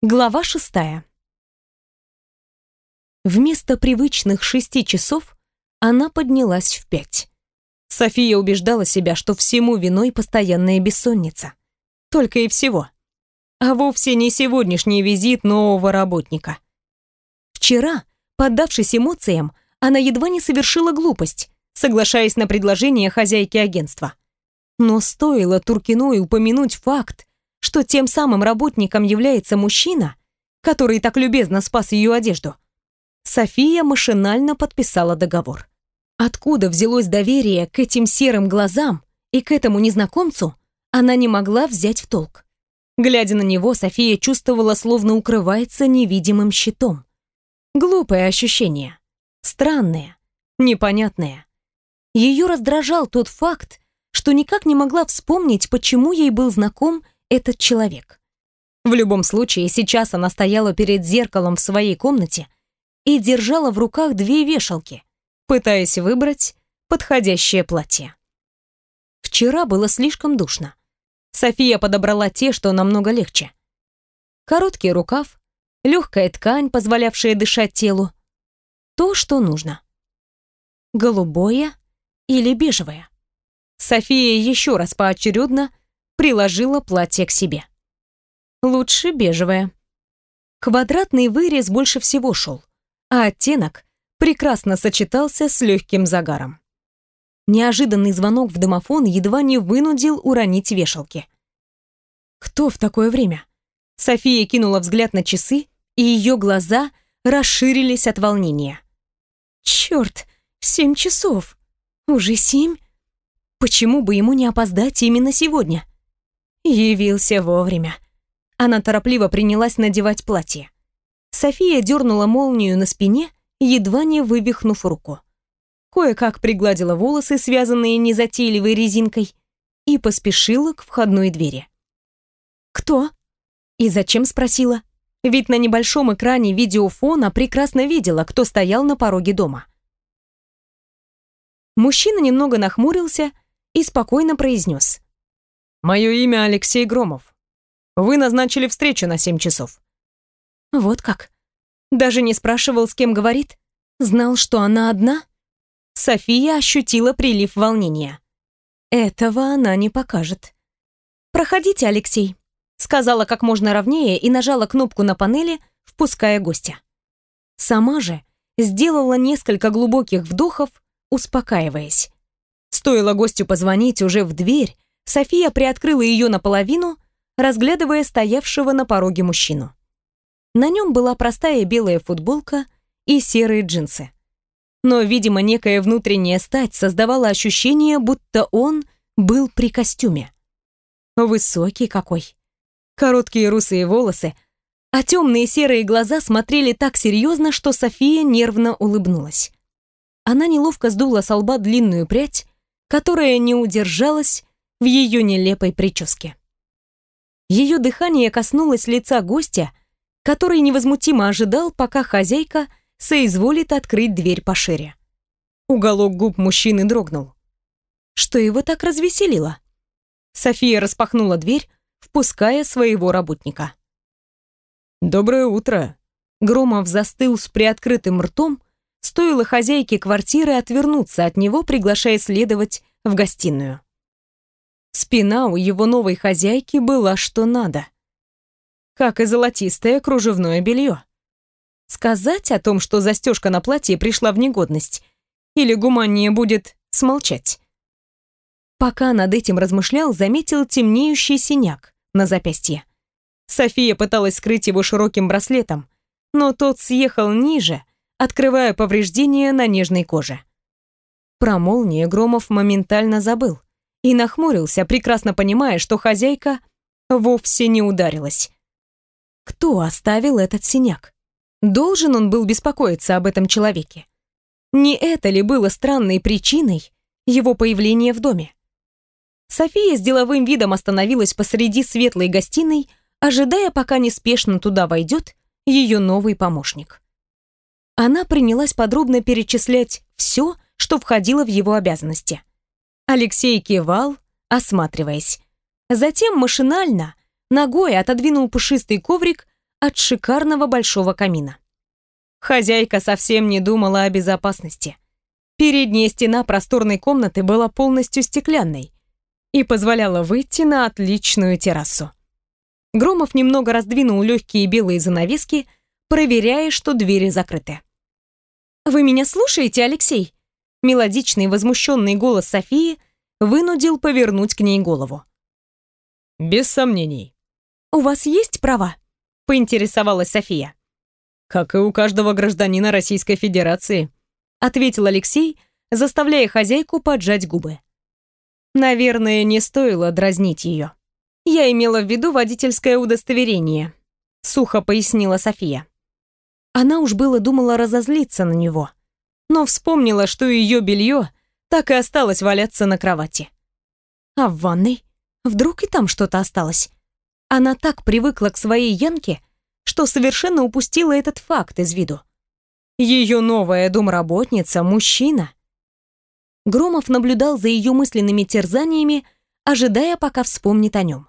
Глава шестая. Вместо привычных шести часов она поднялась в пять. София убеждала себя, что всему виной постоянная бессонница. Только и всего. А вовсе не сегодняшний визит нового работника. Вчера, поддавшись эмоциям, она едва не совершила глупость, соглашаясь на предложение хозяйки агентства. Но стоило Туркиной упомянуть факт, что тем самым работником является мужчина, который так любезно спас ее одежду, София машинально подписала договор. Откуда взялось доверие к этим серым глазам и к этому незнакомцу, она не могла взять в толк. Глядя на него, София чувствовала, словно укрывается невидимым щитом. Глупое ощущение. Странное. Непонятное. Ее раздражал тот факт, что никак не могла вспомнить, почему ей был знаком этот человек. В любом случае, сейчас она стояла перед зеркалом в своей комнате и держала в руках две вешалки, пытаясь выбрать подходящее платье. Вчера было слишком душно. София подобрала те, что намного легче. Короткий рукав, легкая ткань, позволявшая дышать телу. То, что нужно. Голубое или бежевое. София еще раз поочередно приложила платье к себе. Лучше бежевое. Квадратный вырез больше всего шел, а оттенок прекрасно сочетался с легким загаром. Неожиданный звонок в домофон едва не вынудил уронить вешалки. Кто в такое время? София кинула взгляд на часы, и ее глаза расширились от волнения. Черт, семь часов. Уже семь? Почему бы ему не опоздать именно сегодня? Явился вовремя. Она торопливо принялась надевать платье. София дернула молнию на спине, едва не вывихнув руку. Кое-как пригладила волосы, связанные незатейливой резинкой, и поспешила к входной двери. «Кто?» И зачем спросила? Ведь на небольшом экране видеофона прекрасно видела, кто стоял на пороге дома. Мужчина немного нахмурился и спокойно произнес. Мое имя Алексей Громов. Вы назначили встречу на семь часов. Вот как. Даже не спрашивал, с кем говорит. Знал, что она одна. София ощутила прилив волнения. Этого она не покажет. «Проходите, Алексей», — сказала как можно ровнее и нажала кнопку на панели, впуская гостя. Сама же сделала несколько глубоких вдохов, успокаиваясь. Стоило гостю позвонить уже в дверь, София приоткрыла ее наполовину, разглядывая стоявшего на пороге мужчину. На нем была простая белая футболка и серые джинсы. Но, видимо, некая внутренняя стать создавала ощущение, будто он был при костюме. Высокий какой. Короткие русые волосы, а темные серые глаза смотрели так серьезно, что София нервно улыбнулась. Она неловко сдула с лба длинную прядь, которая не удержалась в ее нелепой прическе. Ее дыхание коснулось лица гостя, который невозмутимо ожидал, пока хозяйка соизволит открыть дверь пошире. Уголок губ мужчины дрогнул. Что его так развеселило? София распахнула дверь, впуская своего работника. «Доброе утро!» Громов застыл с приоткрытым ртом, стоило хозяйке квартиры отвернуться от него, приглашая следовать в гостиную. Спина у его новой хозяйки была что надо. Как и золотистое кружевное белье. Сказать о том, что застежка на платье пришла в негодность, или гуманнее будет смолчать. Пока над этим размышлял, заметил темнеющий синяк на запястье. София пыталась скрыть его широким браслетом, но тот съехал ниже, открывая повреждения на нежной коже. Про молнию Громов моментально забыл и нахмурился, прекрасно понимая, что хозяйка вовсе не ударилась. Кто оставил этот синяк? Должен он был беспокоиться об этом человеке? Не это ли было странной причиной его появления в доме? София с деловым видом остановилась посреди светлой гостиной, ожидая, пока неспешно туда войдет ее новый помощник. Она принялась подробно перечислять все, что входило в его обязанности. Алексей кивал, осматриваясь. Затем машинально ногой отодвинул пушистый коврик, от шикарного большого камина. Хозяйка совсем не думала о безопасности. Передняя стена просторной комнаты была полностью стеклянной и позволяла выйти на отличную террасу. Громов немного раздвинул легкие белые занавески, проверяя, что двери закрыты. «Вы меня слушаете, Алексей?» Мелодичный возмущенный голос Софии вынудил повернуть к ней голову. «Без сомнений». «У вас есть права?» — поинтересовалась София. «Как и у каждого гражданина Российской Федерации», — ответил Алексей, заставляя хозяйку поджать губы. Наверное, не стоило дразнить ее. Я имела в виду водительское удостоверение, сухо пояснила София. Она уж было думала разозлиться на него, но вспомнила, что ее белье так и осталось валяться на кровати. А в ванной? Вдруг и там что-то осталось? Она так привыкла к своей Янке, что совершенно упустила этот факт из виду. Ее новая домработница – мужчина. Громов наблюдал за ее мысленными терзаниями, ожидая, пока вспомнит о нем.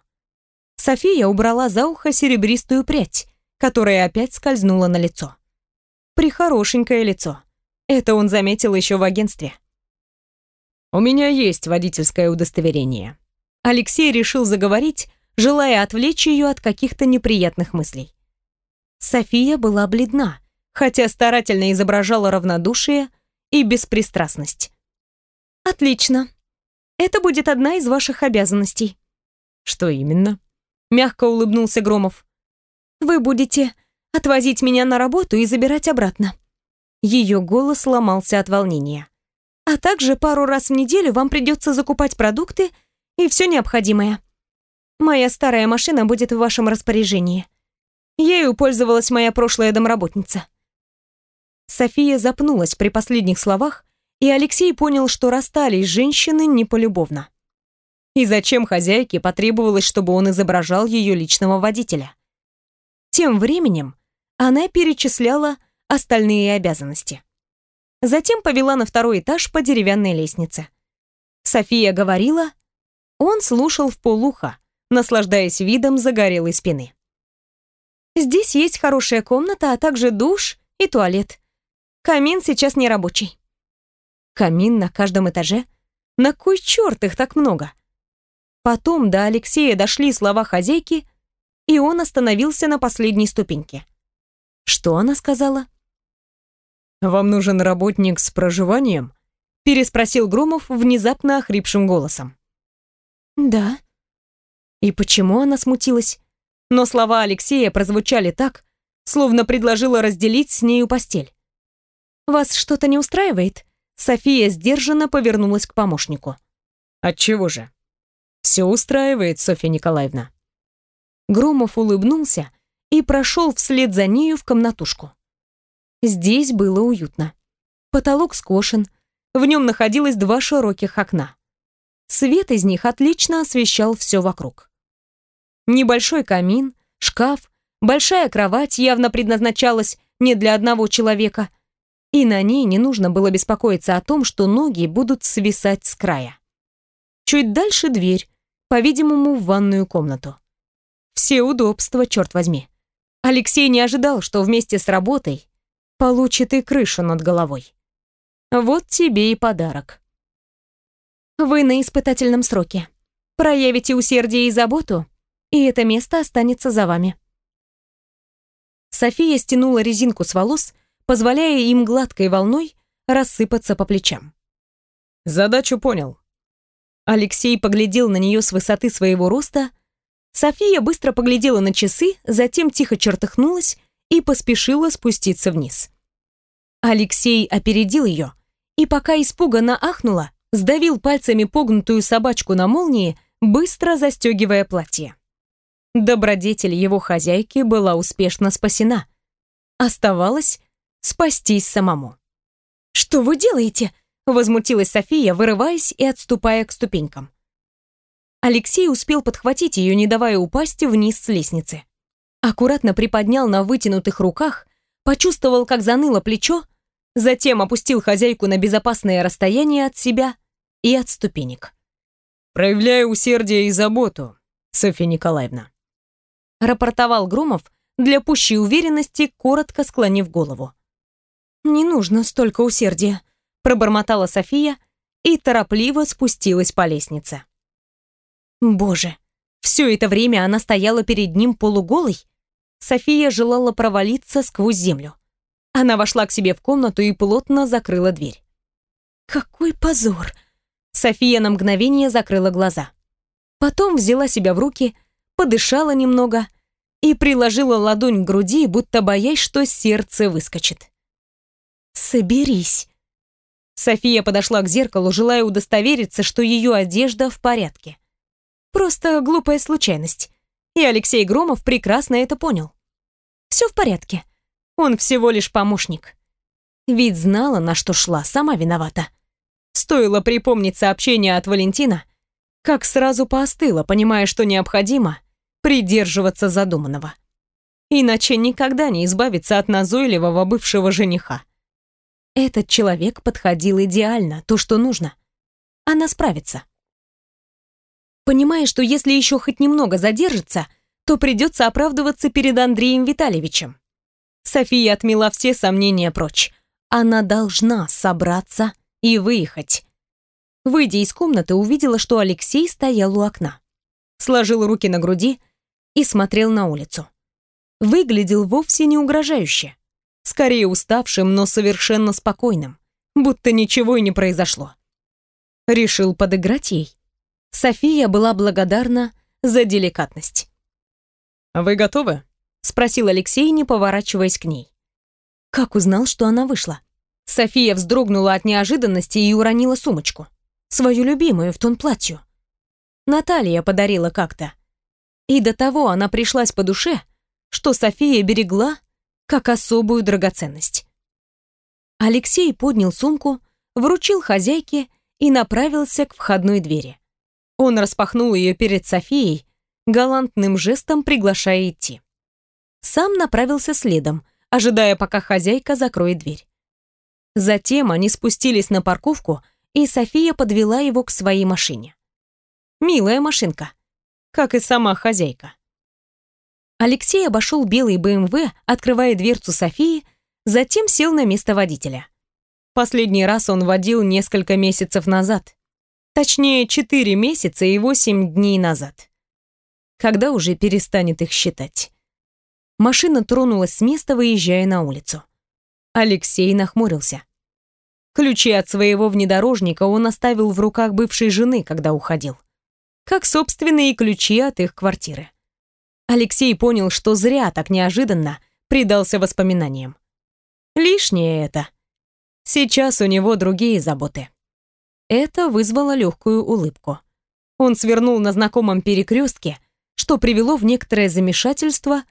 София убрала за ухо серебристую прядь, которая опять скользнула на лицо. Прихорошенькое лицо. Это он заметил еще в агентстве. «У меня есть водительское удостоверение». Алексей решил заговорить, желая отвлечь ее от каких-то неприятных мыслей. София была бледна, хотя старательно изображала равнодушие и беспристрастность. «Отлично. Это будет одна из ваших обязанностей». «Что именно?» — мягко улыбнулся Громов. «Вы будете отвозить меня на работу и забирать обратно». Ее голос ломался от волнения. «А также пару раз в неделю вам придется закупать продукты и все необходимое. Моя старая машина будет в вашем распоряжении. Ею пользовалась моя прошлая домработница». София запнулась при последних словах, и Алексей понял, что расстались женщины не полюбовно. И зачем хозяйке потребовалось, чтобы он изображал ее личного водителя? Тем временем она перечисляла остальные обязанности. Затем повела на второй этаж по деревянной лестнице. София говорила, он слушал в полухо, наслаждаясь видом загорелой спины. Здесь есть хорошая комната, а также душ и туалет. Камин сейчас не рабочий. Камин на каждом этаже? На кой черт их так много? Потом до Алексея дошли слова хозяйки, и он остановился на последней ступеньке. Что она сказала? «Вам нужен работник с проживанием?» переспросил Громов внезапно охрипшим голосом. «Да». И почему она смутилась? но слова Алексея прозвучали так, словно предложила разделить с нею постель. «Вас что-то не устраивает?» София сдержанно повернулась к помощнику. «Отчего же?» «Все устраивает, Софья Николаевна». Громов улыбнулся и прошел вслед за нею в комнатушку. Здесь было уютно. Потолок скошен, в нем находилось два широких окна. Свет из них отлично освещал все вокруг. Небольшой камин, шкаф, большая кровать явно предназначалась не для одного человека, и на ней не нужно было беспокоиться о том, что ноги будут свисать с края. Чуть дальше дверь, по-видимому, в ванную комнату. Все удобства, черт возьми. Алексей не ожидал, что вместе с работой получит и крышу над головой. Вот тебе и подарок. Вы на испытательном сроке. Проявите усердие и заботу, и это место останется за вами. София стянула резинку с волос, позволяя им гладкой волной рассыпаться по плечам. «Задачу понял». Алексей поглядел на нее с высоты своего роста. София быстро поглядела на часы, затем тихо чертыхнулась и поспешила спуститься вниз. Алексей опередил ее, и пока испуганно ахнула, сдавил пальцами погнутую собачку на молнии, быстро застегивая платье. Добродетель его хозяйки была успешно спасена. Оставалось спастись самому. «Что вы делаете?» — возмутилась София, вырываясь и отступая к ступенькам. Алексей успел подхватить ее, не давая упасть вниз с лестницы. Аккуратно приподнял на вытянутых руках, почувствовал, как заныло плечо, затем опустил хозяйку на безопасное расстояние от себя и от ступенек. «Проявляю усердие и заботу, Софья Николаевна», рапортовал Громов, для пущей уверенности коротко склонив голову. «Не нужно столько усердия», — пробормотала София и торопливо спустилась по лестнице. Боже, все это время она стояла перед ним полуголой. София желала провалиться сквозь землю. Она вошла к себе в комнату и плотно закрыла дверь. Какой позор! София на мгновение закрыла глаза. Потом взяла себя в руки, подышала немного и приложила ладонь к груди, будто боясь, что сердце выскочит. «Соберись». София подошла к зеркалу, желая удостовериться, что ее одежда в порядке. Просто глупая случайность. И Алексей Громов прекрасно это понял. Все в порядке. Он всего лишь помощник. Ведь знала, на что шла, сама виновата. Стоило припомнить сообщение от Валентина, как сразу поостыла, понимая, что необходимо придерживаться задуманного. Иначе никогда не избавиться от назойливого бывшего жениха. Этот человек подходил идеально, то, что нужно. Она справится понимая, что если еще хоть немного задержится, то придется оправдываться перед Андреем Витальевичем. София отмела все сомнения прочь. Она должна собраться и выехать. Выйдя из комнаты, увидела, что Алексей стоял у окна. Сложил руки на груди и смотрел на улицу. Выглядел вовсе не угрожающе. Скорее уставшим, но совершенно спокойным. Будто ничего и не произошло. Решил подыграть ей. София была благодарна за деликатность. «Вы готовы?» — спросил Алексей, не поворачиваясь к ней. Как узнал, что она вышла? София вздрогнула от неожиданности и уронила сумочку. Свою любимую в тон платью. Наталья подарила как-то. И до того она пришлась по душе, что София берегла как особую драгоценность. Алексей поднял сумку, вручил хозяйке и направился к входной двери. Он распахнул ее перед Софией, галантным жестом приглашая идти. Сам направился следом, ожидая, пока хозяйка закроет дверь. Затем они спустились на парковку, и София подвела его к своей машине. Милая машинка, как и сама хозяйка. Алексей обошел белый БМВ, открывая дверцу Софии, затем сел на место водителя. Последний раз он водил несколько месяцев назад. Точнее, 4 месяца и 8 дней назад. Когда уже перестанет их считать? Машина тронулась с места, выезжая на улицу. Алексей нахмурился. Ключи от своего внедорожника он оставил в руках бывшей жены, когда уходил. Как собственные ключи от их квартиры. Алексей понял, что зря так неожиданно предался воспоминаниям. Лишнее это. Сейчас у него другие заботы. Это вызвало легкую улыбку. Он свернул на знакомом перекрестке, что привело в некоторое замешательство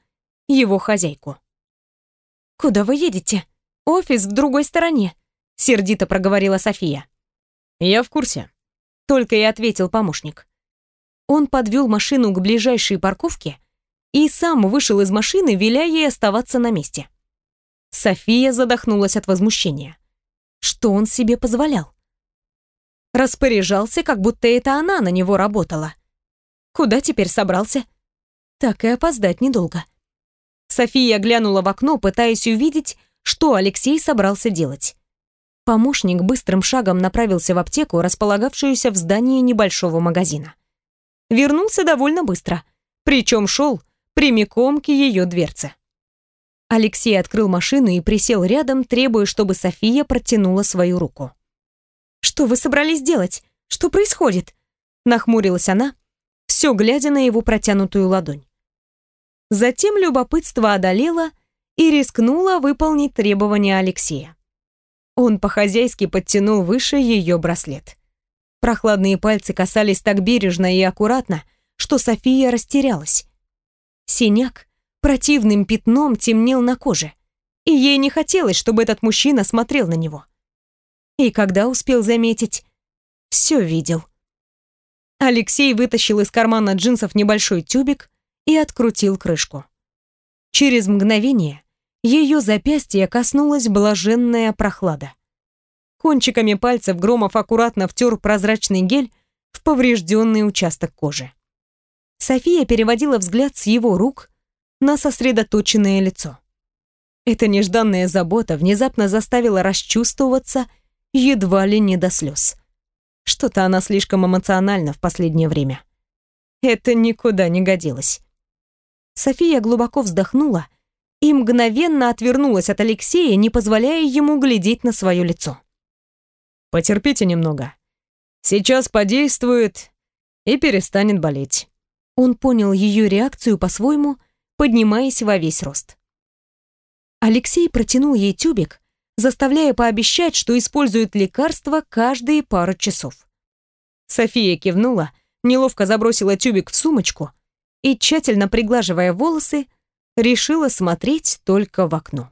его хозяйку. «Куда вы едете? Офис в другой стороне», — сердито проговорила София. «Я в курсе», — только и ответил помощник. Он подвел машину к ближайшей парковке и сам вышел из машины, веля ей оставаться на месте. София задохнулась от возмущения. Что он себе позволял? Распоряжался, как будто это она на него работала. Куда теперь собрался? Так и опоздать недолго. София глянула в окно, пытаясь увидеть, что Алексей собрался делать. Помощник быстрым шагом направился в аптеку, располагавшуюся в здании небольшого магазина. Вернулся довольно быстро, причем шел прямиком к ее дверце. Алексей открыл машину и присел рядом, требуя, чтобы София протянула свою руку. Что вы собрались делать? Что происходит?» Нахмурилась она, все глядя на его протянутую ладонь. Затем любопытство одолело и рискнула выполнить требования Алексея. Он по-хозяйски подтянул выше ее браслет. Прохладные пальцы касались так бережно и аккуратно, что София растерялась. Синяк противным пятном темнел на коже, и ей не хотелось, чтобы этот мужчина смотрел на него. И когда успел заметить, все видел. Алексей вытащил из кармана джинсов небольшой тюбик и открутил крышку. Через мгновение ее запястье коснулась блаженная прохлада. Кончиками пальцев Громов аккуратно втер прозрачный гель в поврежденный участок кожи. София переводила взгляд с его рук на сосредоточенное лицо. Эта нежданная забота внезапно заставила расчувствоваться едва ли не до слез. Что-то она слишком эмоциональна в последнее время. Это никуда не годилось. София глубоко вздохнула и мгновенно отвернулась от Алексея, не позволяя ему глядеть на свое лицо. «Потерпите немного. Сейчас подействует и перестанет болеть». Он понял ее реакцию по-своему, поднимаясь во весь рост. Алексей протянул ей тюбик, заставляя пообещать, что использует лекарство каждые пару часов. София кивнула, неловко забросила тюбик в сумочку и, тщательно приглаживая волосы, решила смотреть только в окно.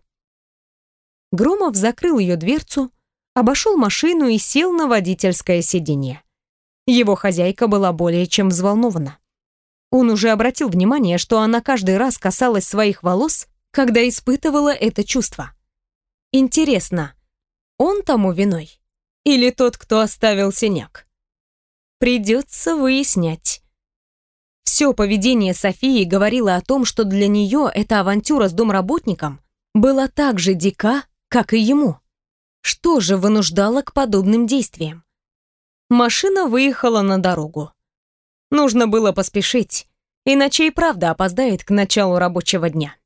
Громов закрыл ее дверцу, обошел машину и сел на водительское сиденье. Его хозяйка была более чем взволнована. Он уже обратил внимание, что она каждый раз касалась своих волос, когда испытывала это чувство. Интересно, он тому виной? Или тот, кто оставил синяк? Придется выяснять. Все поведение Софии говорило о том, что для нее эта авантюра с домработником была так же дика, как и ему. Что же вынуждало к подобным действиям? Машина выехала на дорогу. Нужно было поспешить, иначе и правда опоздает к началу рабочего дня.